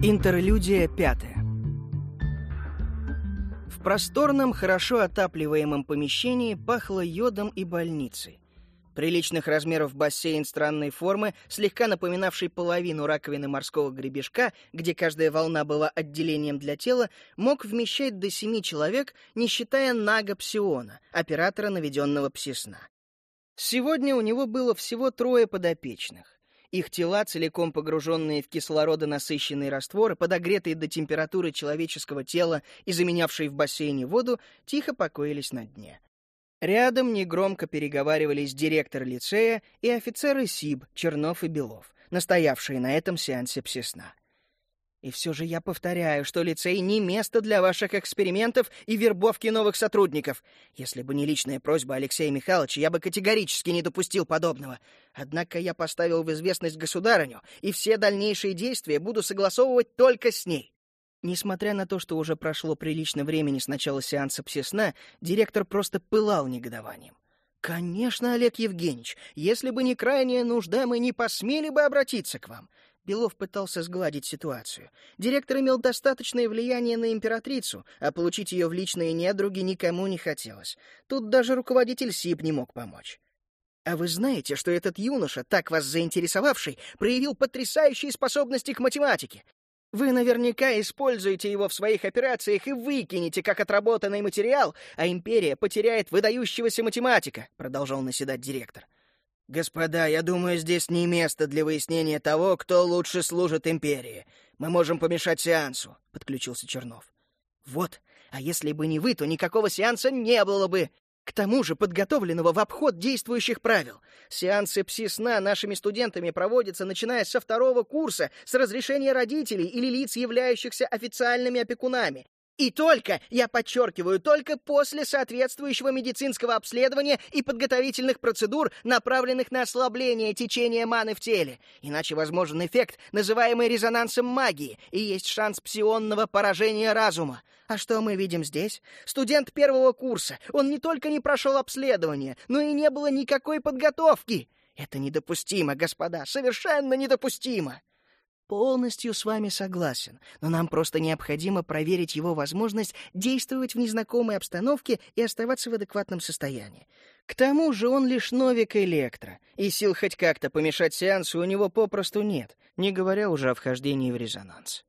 Интерлюдия пятая. В просторном, хорошо отапливаемом помещении пахло йодом и больницей. Приличных размеров бассейн странной формы, слегка напоминавший половину раковины морского гребешка, где каждая волна была отделением для тела, мог вмещать до семи человек, не считая Нага Псиона, оператора наведенного псисна. Сегодня у него было всего трое подопечных. Их тела, целиком погруженные в кислородонасыщенный раствор, подогретые до температуры человеческого тела и заменявшие в бассейне воду, тихо покоились на дне. Рядом негромко переговаривались директор лицея и офицеры СИБ Чернов и Белов, настоявшие на этом сеансе псисна. И все же я повторяю, что лицей не место для ваших экспериментов и вербовки новых сотрудников. Если бы не личная просьба Алексея Михайловича, я бы категорически не допустил подобного. Однако я поставил в известность государыню, и все дальнейшие действия буду согласовывать только с ней. Несмотря на то, что уже прошло прилично времени с начала сеанса псесна, директор просто пылал негодованием. «Конечно, Олег Евгеньевич, если бы не крайняя нужда, мы не посмели бы обратиться к вам. Белов пытался сгладить ситуацию. Директор имел достаточное влияние на императрицу, а получить ее в личные недруги никому не хотелось. Тут даже руководитель СИП не мог помочь. А вы знаете, что этот юноша, так вас заинтересовавший, проявил потрясающие способности к математике? Вы наверняка используете его в своих операциях и выкинете как отработанный материал, а империя потеряет выдающегося математика, продолжал наседать директор. «Господа, я думаю, здесь не место для выяснения того, кто лучше служит империи. Мы можем помешать сеансу», — подключился Чернов. «Вот, а если бы не вы, то никакого сеанса не было бы. К тому же подготовленного в обход действующих правил. Сеансы пси-сна нашими студентами проводятся, начиная со второго курса, с разрешения родителей или лиц, являющихся официальными опекунами. И только, я подчеркиваю, только после соответствующего медицинского обследования и подготовительных процедур, направленных на ослабление течения маны в теле. Иначе возможен эффект, называемый резонансом магии, и есть шанс псионного поражения разума. А что мы видим здесь? Студент первого курса. Он не только не прошел обследование, но и не было никакой подготовки. Это недопустимо, господа, совершенно недопустимо. Полностью с вами согласен, но нам просто необходимо проверить его возможность действовать в незнакомой обстановке и оставаться в адекватном состоянии. К тому же он лишь новик электро, и сил хоть как-то помешать сеансу у него попросту нет, не говоря уже о вхождении в резонанс.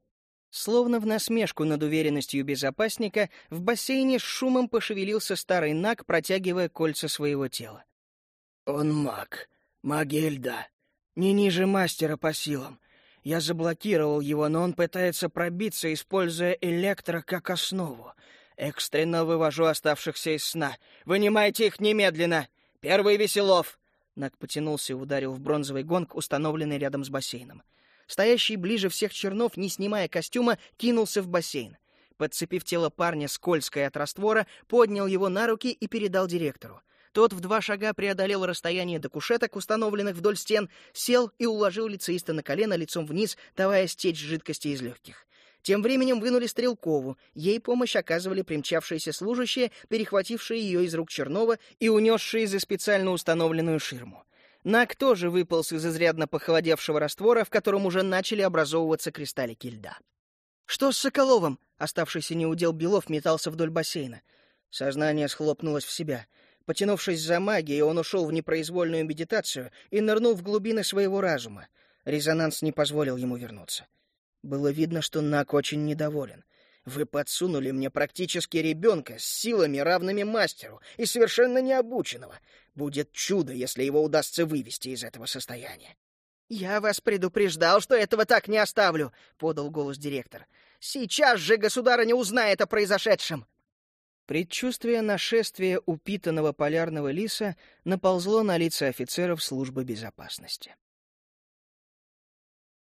Словно в насмешку над уверенностью безопасника, в бассейне с шумом пошевелился старый наг, протягивая кольца своего тела. «Он маг, магия льда, не ниже мастера по силам», я заблокировал его, но он пытается пробиться, используя электро как основу. Экстренно вывожу оставшихся из сна. Вынимайте их немедленно! Первый Веселов!» Нак потянулся и ударил в бронзовый гонг, установленный рядом с бассейном. Стоящий ближе всех чернов, не снимая костюма, кинулся в бассейн. Подцепив тело парня, скользкое от раствора, поднял его на руки и передал директору. Тот в два шага преодолел расстояние до кушеток, установленных вдоль стен, сел и уложил лицеиста на колено лицом вниз, давая стечь жидкости из легких. Тем временем вынули Стрелкову. Ей помощь оказывали примчавшиеся служащие, перехватившие ее из рук Чернова и унесшие за специально установленную ширму. Нак тоже выполз из изрядно похолодевшего раствора, в котором уже начали образовываться кристаллики льда. «Что с Соколовым?» Оставшийся неудел Белов метался вдоль бассейна. Сознание схлопнулось в себя — Потянувшись за магией, он ушел в непроизвольную медитацию и нырнул в глубины своего разума. Резонанс не позволил ему вернуться. Было видно, что Нак очень недоволен. Вы подсунули мне практически ребенка с силами, равными мастеру, и совершенно необученного. Будет чудо, если его удастся вывести из этого состояния. «Я вас предупреждал, что этого так не оставлю», — подал голос директор. «Сейчас же государыня узнает о произошедшем». Предчувствие нашествия упитанного полярного лиса наползло на лица офицеров службы безопасности.